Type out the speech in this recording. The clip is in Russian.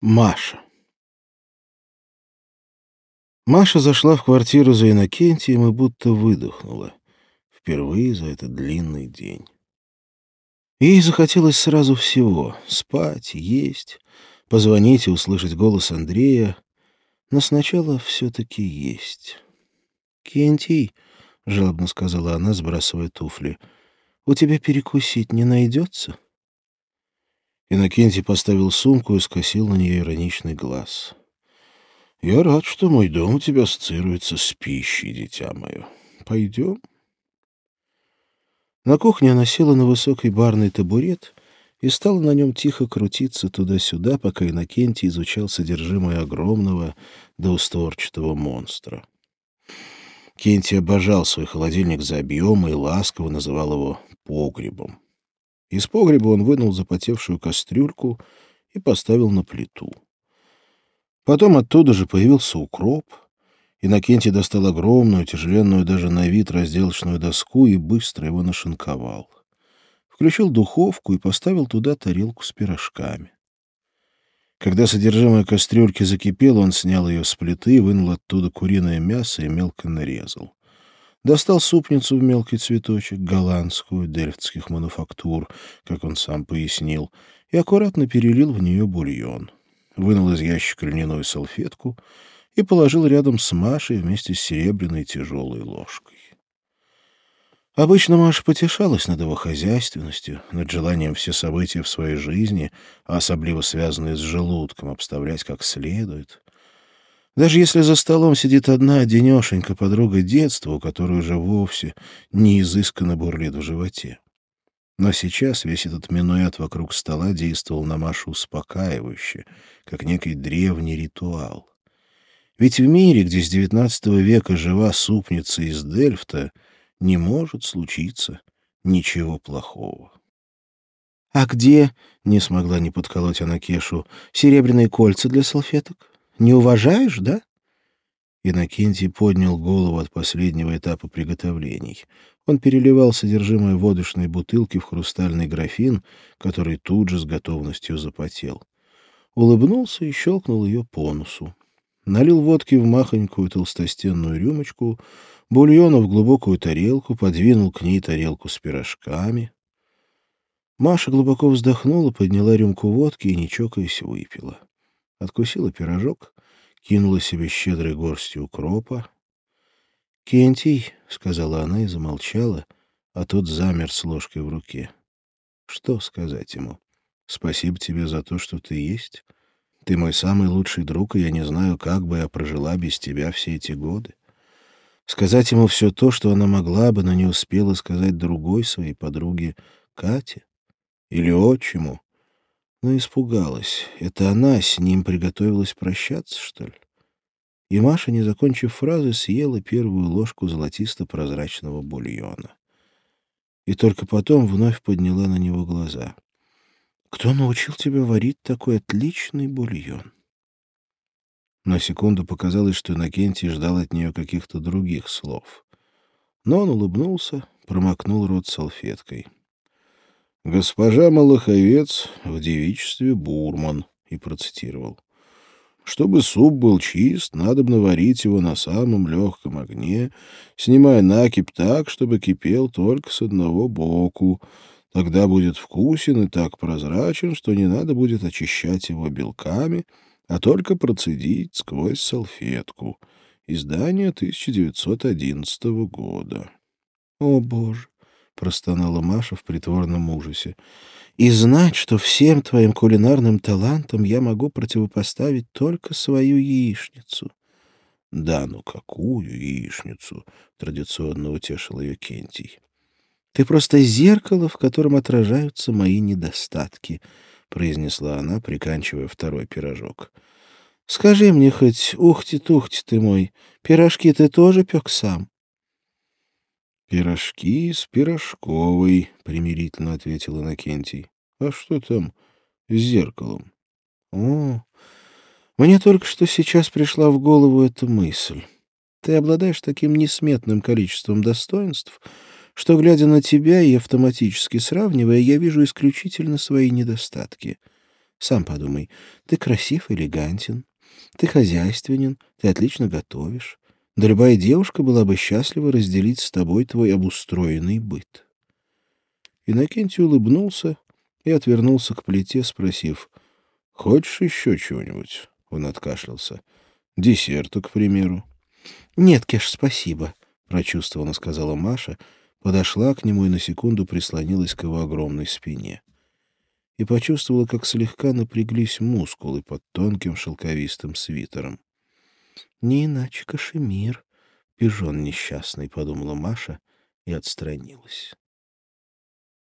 Маша. Маша зашла в квартиру за Иннокентием и будто выдохнула. Впервые за этот длинный день. Ей захотелось сразу всего — спать, есть, позвонить и услышать голос Андрея. Но сначала все-таки есть. «Кентий», — жалобно сказала она, сбрасывая туфли, — «у тебя перекусить не найдется?» Иннокентий поставил сумку и скосил на нее ироничный глаз. «Я рад, что мой дом у тебя ассоциируется с пищей, дитя мое. Пойдем?» На кухне она села на высокий барный табурет и стала на нем тихо крутиться туда-сюда, пока Иннокентий изучал содержимое огромного доустворчатого монстра. Кенти обожал свой холодильник за объем и ласково называл его «погребом». Из погреба он вынул запотевшую кастрюльку и поставил на плиту. Потом оттуда же появился укроп. Иннокентий достал огромную, тяжеленную даже на вид разделочную доску и быстро его нашинковал. Включил духовку и поставил туда тарелку с пирожками. Когда содержимое кастрюльки закипело, он снял ее с плиты, вынул оттуда куриное мясо и мелко нарезал. Достал супницу в мелкий цветочек, голландскую, дельфтских мануфактур, как он сам пояснил, и аккуратно перелил в нее бульон. Вынул из ящика льняную салфетку и положил рядом с Машей вместе с серебряной тяжелой ложкой. Обычно Маша потешалась над его хозяйственностью, над желанием все события в своей жизни, а особливо связанные с желудком, обставлять как следует. Даже если за столом сидит одна денешенька подруга детства, у которой уже вовсе не изысканно бурлит в животе. Но сейчас весь этот минуэт вокруг стола действовал на Машу успокаивающе, как некий древний ритуал. Ведь в мире, где с XIX века жива супница из Дельфта, не может случиться ничего плохого. «А где, — не смогла не подколоть она Кешу, — серебряные кольца для салфеток?» Не уважаешь, да?» Иннокентий поднял голову от последнего этапа приготовлений. Он переливал содержимое водочной бутылки в хрустальный графин, который тут же с готовностью запотел. Улыбнулся и щелкнул ее по носу. Налил водки в махонькую толстостенную рюмочку, бульона в глубокую тарелку, подвинул к ней тарелку с пирожками. Маша глубоко вздохнула, подняла рюмку водки и, не чокаясь, выпила откусила пирожок, кинула себе щедрой горстью укропа. «Кентий», — сказала она и замолчала, а тот замер с ложкой в руке. «Что сказать ему? Спасибо тебе за то, что ты есть. Ты мой самый лучший друг, и я не знаю, как бы я прожила без тебя все эти годы. Сказать ему все то, что она могла бы, но не успела сказать другой своей подруге Кате или отчиму, но испугалась. Это она с ним приготовилась прощаться, что ли? И Маша, не закончив фразы, съела первую ложку золотисто-прозрачного бульона. И только потом вновь подняла на него глаза. «Кто научил тебя варить такой отличный бульон?» На секунду показалось, что Иннокентий ждал от нее каких-то других слов. Но он улыбнулся, промокнул рот салфеткой. «Госпожа Малаховец в девичестве Бурман», и процитировал. «Чтобы суп был чист, надо наварить его на самом легком огне, снимая накипь так, чтобы кипел только с одного боку. Тогда будет вкусен и так прозрачен, что не надо будет очищать его белками, а только процедить сквозь салфетку. Издание 1911 года». «О, Боже!» Простонала Маша в притворном ужасе. «И знать, что всем твоим кулинарным талантам я могу противопоставить только свою яичницу». «Да, ну какую яичницу?» — традиционно утешил ее Кентий. «Ты просто зеркало, в котором отражаются мои недостатки», — произнесла она, приканчивая второй пирожок. «Скажи мне хоть, ухти-тухти ты мой, пирожки ты тоже пек сам?» «Пирожки с пирожковой», — примирительно ответил Иннокентий. «А что там с зеркалом?» «О, мне только что сейчас пришла в голову эта мысль. Ты обладаешь таким несметным количеством достоинств, что, глядя на тебя и автоматически сравнивая, я вижу исключительно свои недостатки. Сам подумай, ты красив, элегантен, ты хозяйственен, ты отлично готовишь. Да любая девушка была бы счастлива разделить с тобой твой обустроенный быт. Иннокентий улыбнулся и отвернулся к плите, спросив, «Хочешь еще чего-нибудь?» Он откашлялся. «Десерта, к примеру». «Нет, Кеш, спасибо», — прочувствованно сказала Маша, подошла к нему и на секунду прислонилась к его огромной спине. И почувствовала, как слегка напряглись мускулы под тонким шелковистым свитером. Не иначе кашемир, пижон несчастный, подумала Маша и отстранилась.